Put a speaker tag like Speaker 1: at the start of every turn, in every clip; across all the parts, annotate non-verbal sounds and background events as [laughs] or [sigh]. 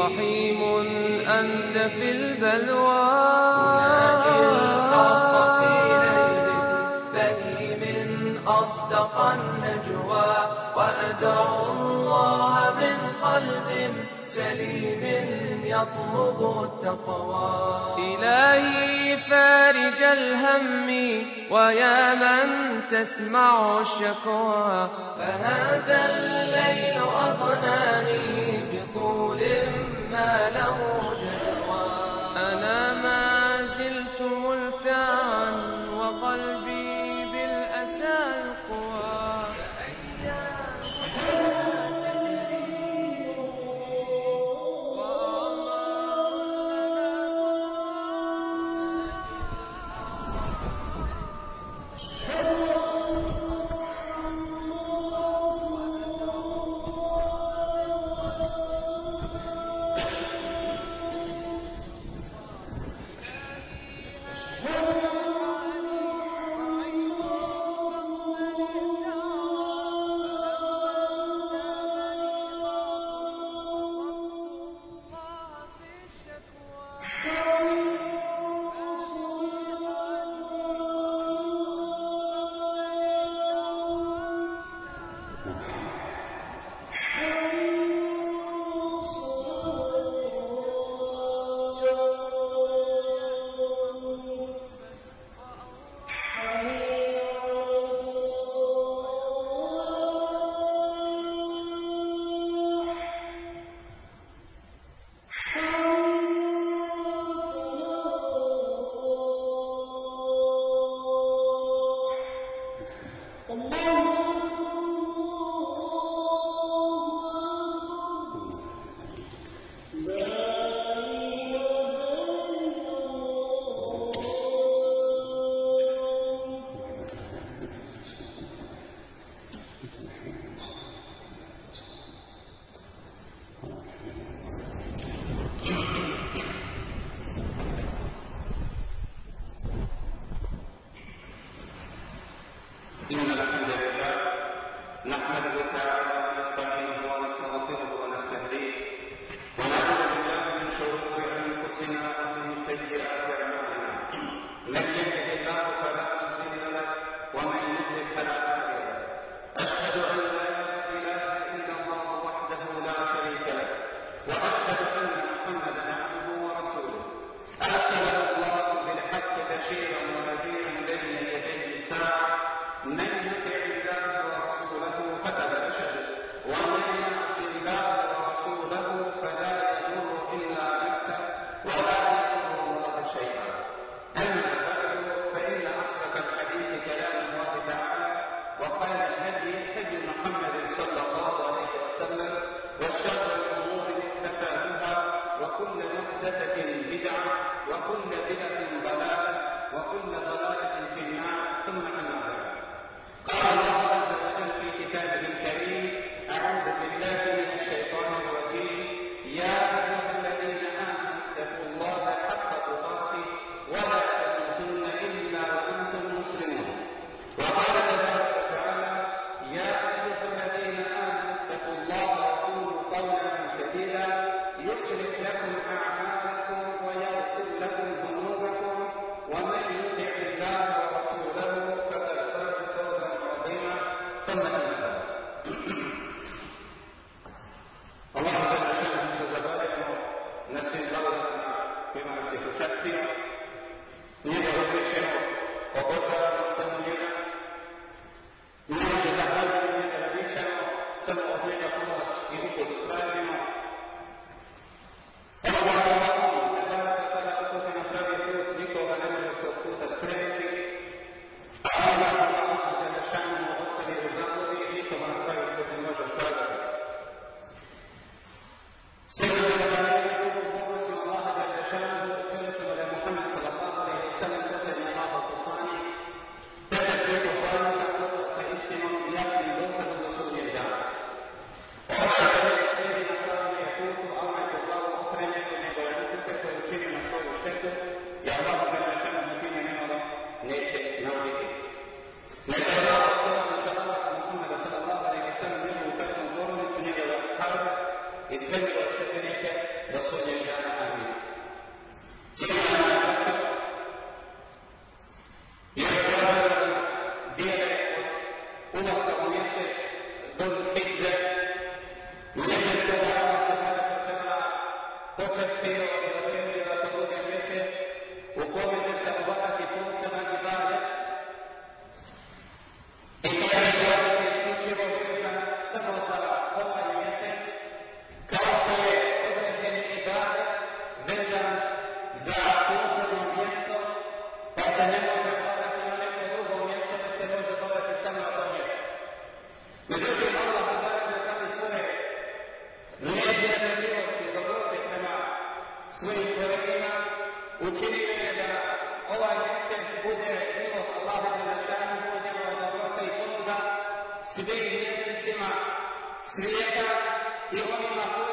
Speaker 1: رحيم أنت في البلوى.
Speaker 2: ناجي الحق في ليل بهم أصدق النجوى. وأدعو الله من قلب سليم يطلب التقوى.
Speaker 1: إلهي فارج الهم ويا من تسمع الشكوى.
Speaker 2: فهذا الليل أضناني ما له
Speaker 3: السبب Света, и он могу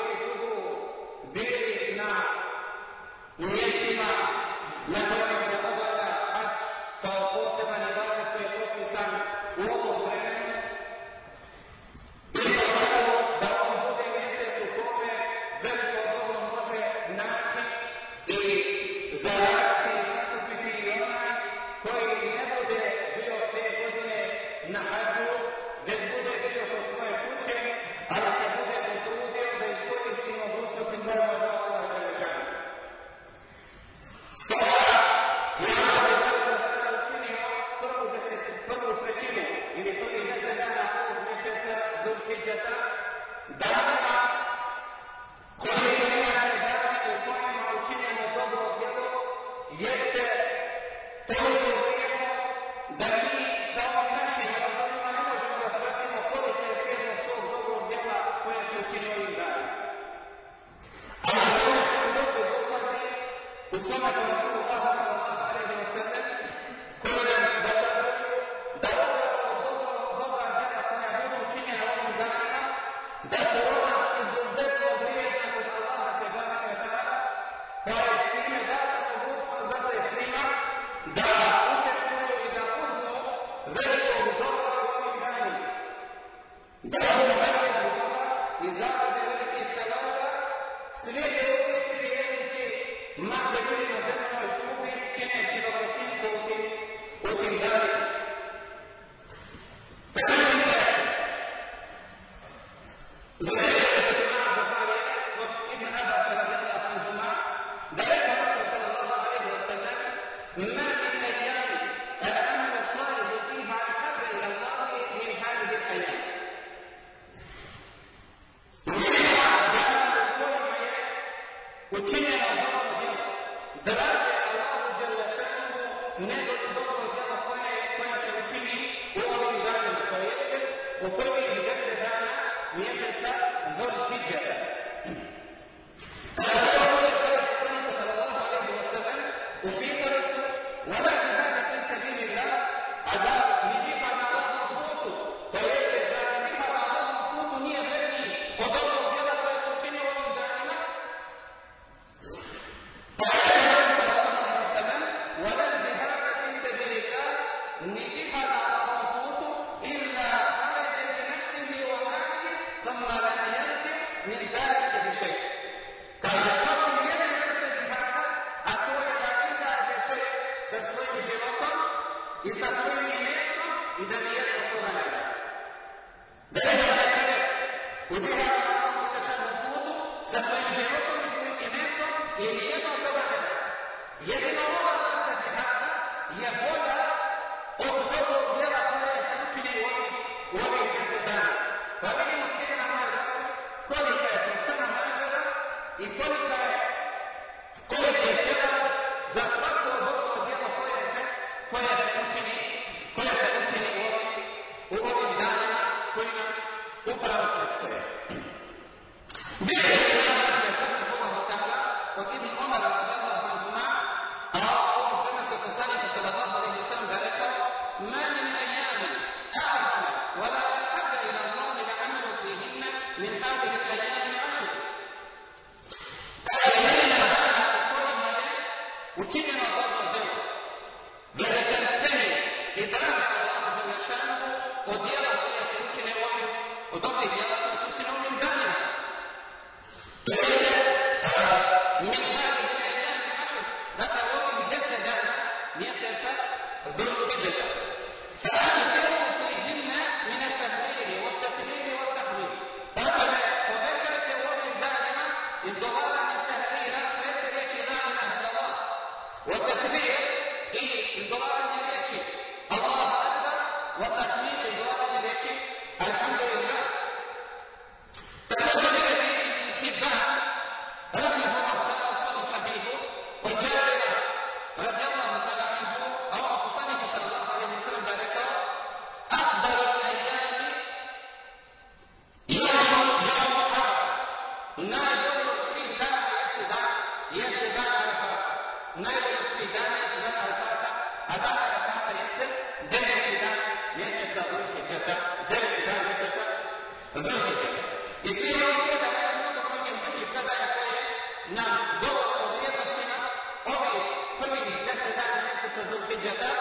Speaker 3: Yeah. [laughs] وبيض يرى في
Speaker 2: شيء ولي योग्यता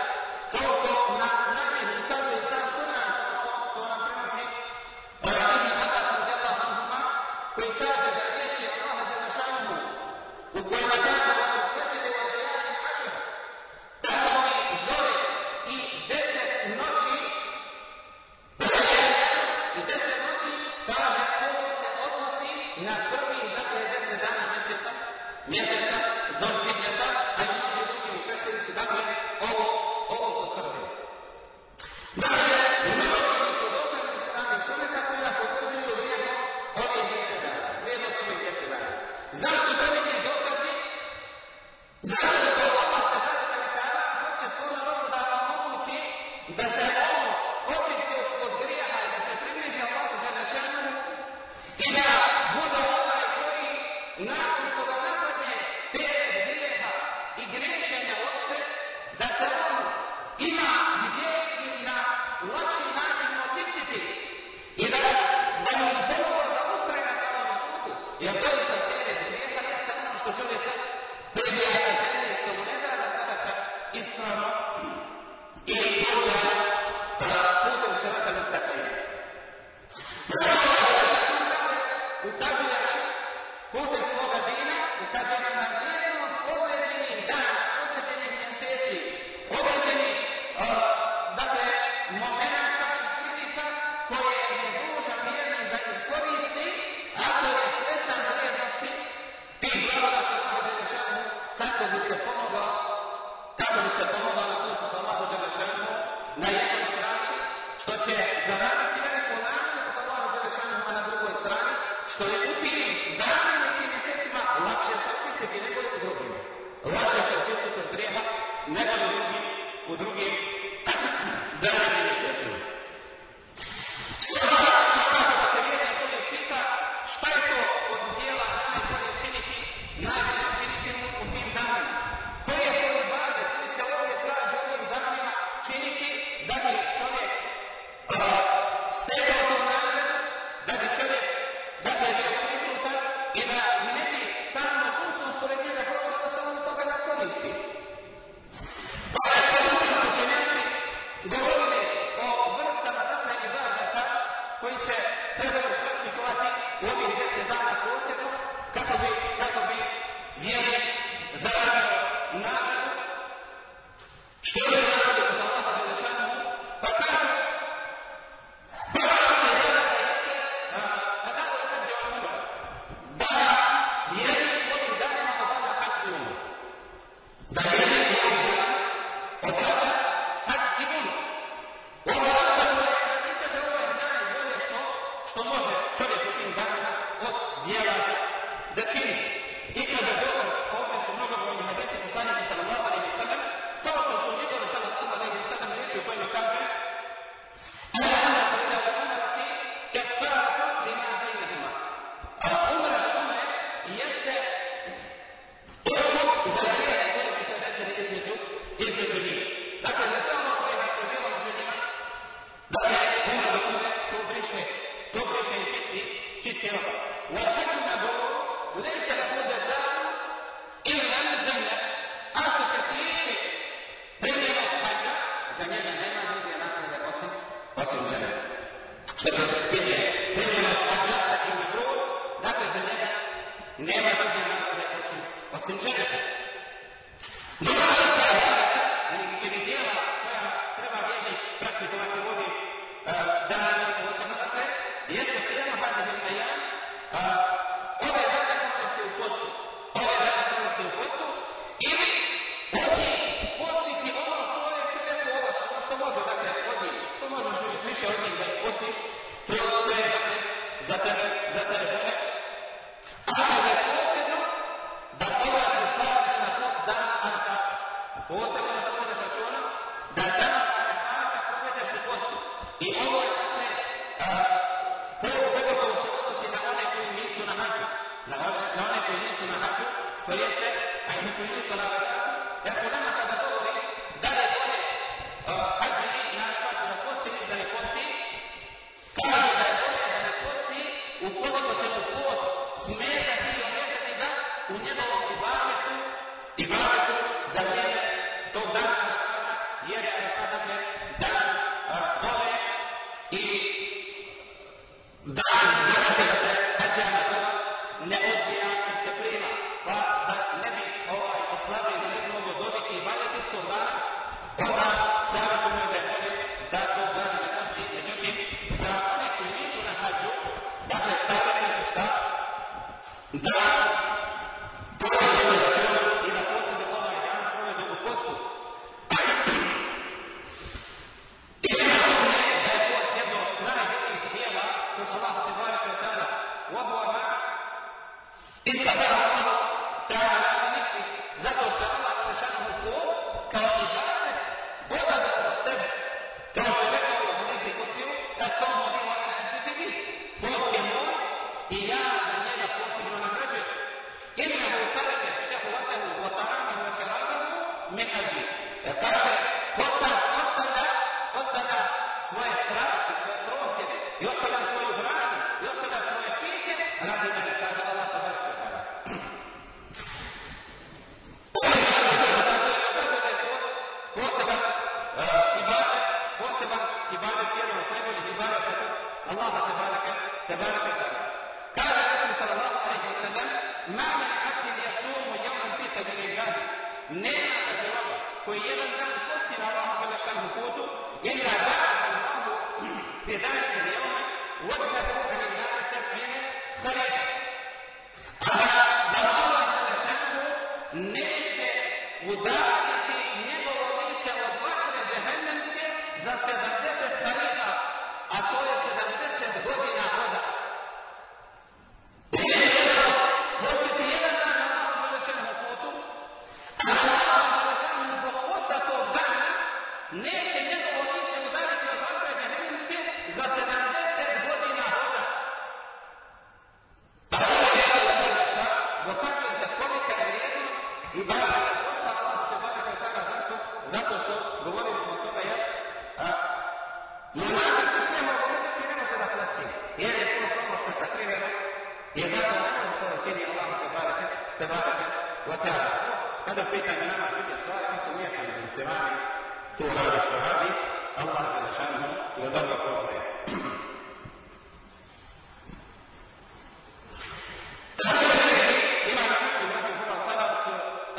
Speaker 2: и дать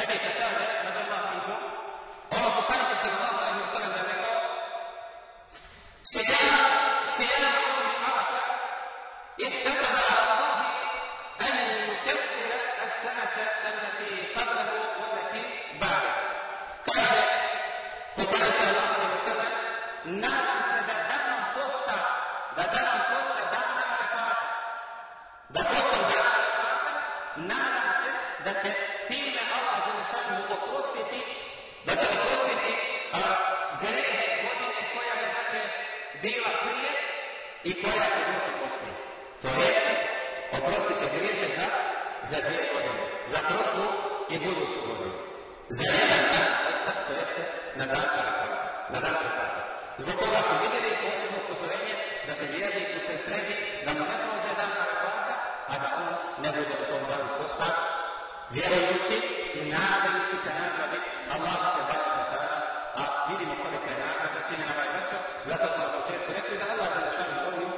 Speaker 2: ذلك vrijede i puste spregi, da mu ne prođe dan Arafata, a da on ne bude u tom danu postač, vjerujući i nadajući se nagradi Allah te dana te dana, a vidimo kolika je nagrada čini na ovaj vrto, zato smo na početku rekli da Allah te našanu volju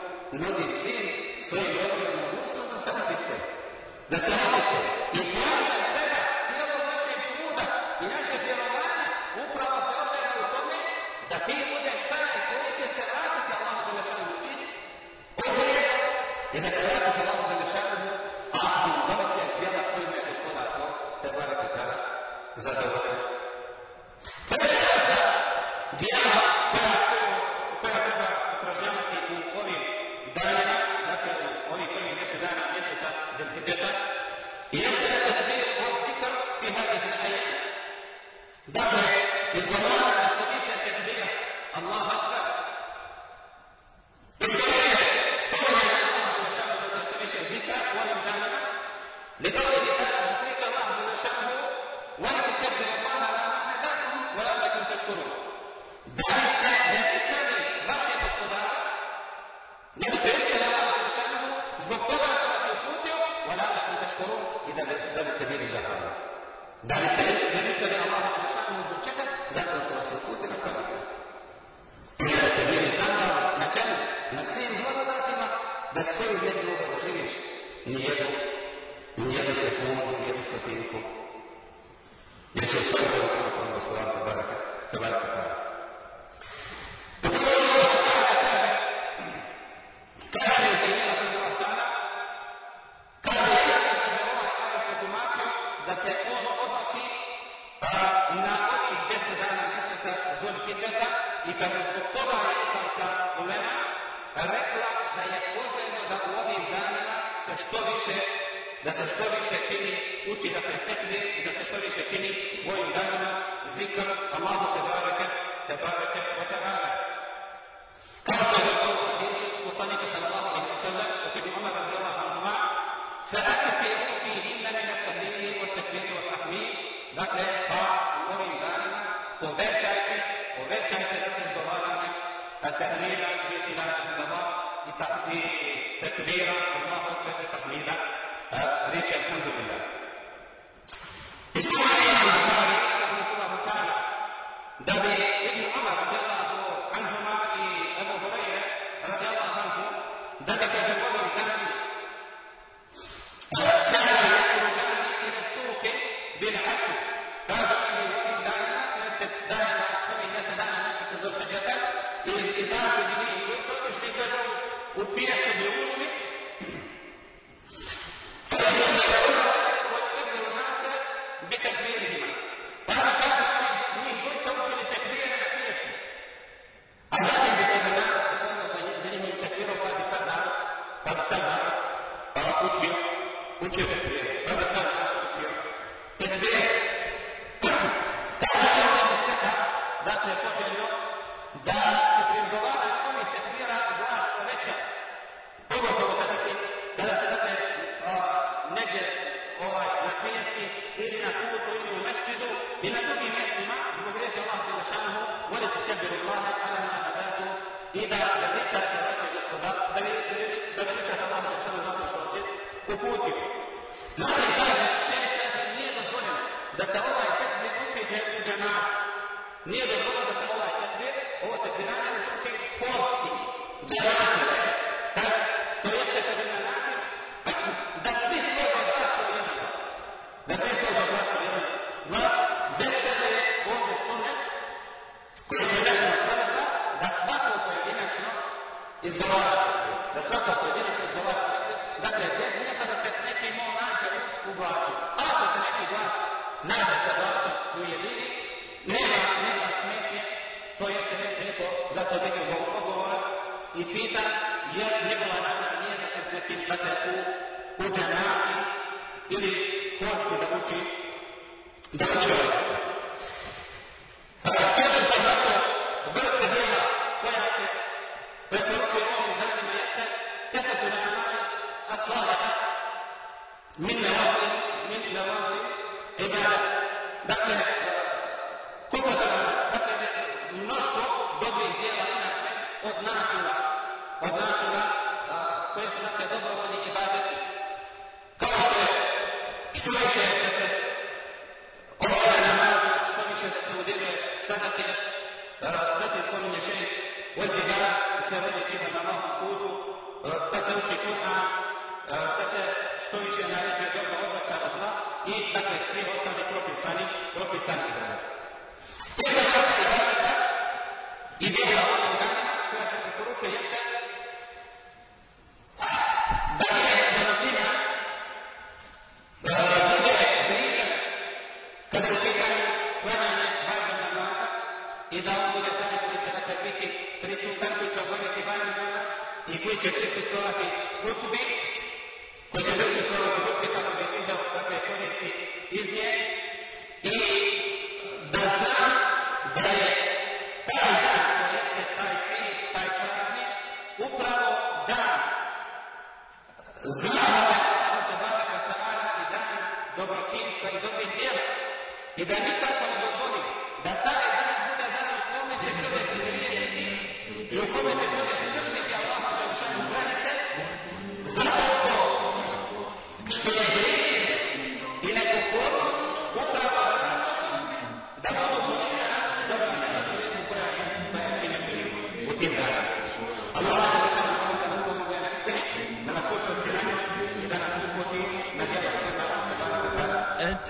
Speaker 2: nudi svim svojim dobrom mogućnost da se očiste, da se očiste, Bye-bye. da je zbog toga islamska ulema rekla da je poželjno da u ovim danima se što više da se što više čini uči da se i da se što više čini u ovim danima zikr Allahu te barake te barake o te barake. Kao što je rekao poslanika sallallahu alaihi wa sallam, opet Umar radijallahu تحميدا تهليلا باذن الله تكبيرا الله أكبر تحميدا هذيك الحمد لله. استمع إلى الله تعالى ده ابن عمر بما تبقي من السماء يقول الله جل شانه ولتكبر الله على ما هداكم اذا لبثت تبكت الصلاه بل لبثت الله جل شانه وكوتب mazhabu ini ili watu kuat, dah jual. Световната книга се стоише нарече добра облака на зла и dakle svi ostali propisani, propisani grada. Treba čak se dati i djela ovoga koja se preporučuje jeste će prisustovati hutbi, koji će prisustovati hutbi kako bi vidjeli kakve koristi iz nje. I da zna da je taj dan, koji jeste taj križ, taj praznik, upravo dan zahvala i dan dobročinstva i dobrih djela. I da nikako ne dozvoli da taj dan bude dan u kome će čovjek riješiti i u kome će čovjek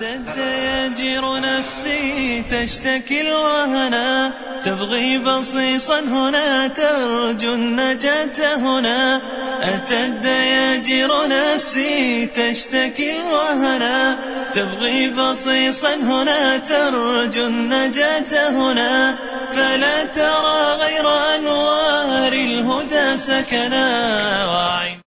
Speaker 4: أتت يجر نفسي تشتكي الوهنا. تبغي بصيصا هنا ترجو النجاة هنا. أتت يجر نفسي تشتكي الوهنا. تبغي بصيصا هنا ترجو النجاة هنا. فلا ترى غير أنوار الهدى سكنا.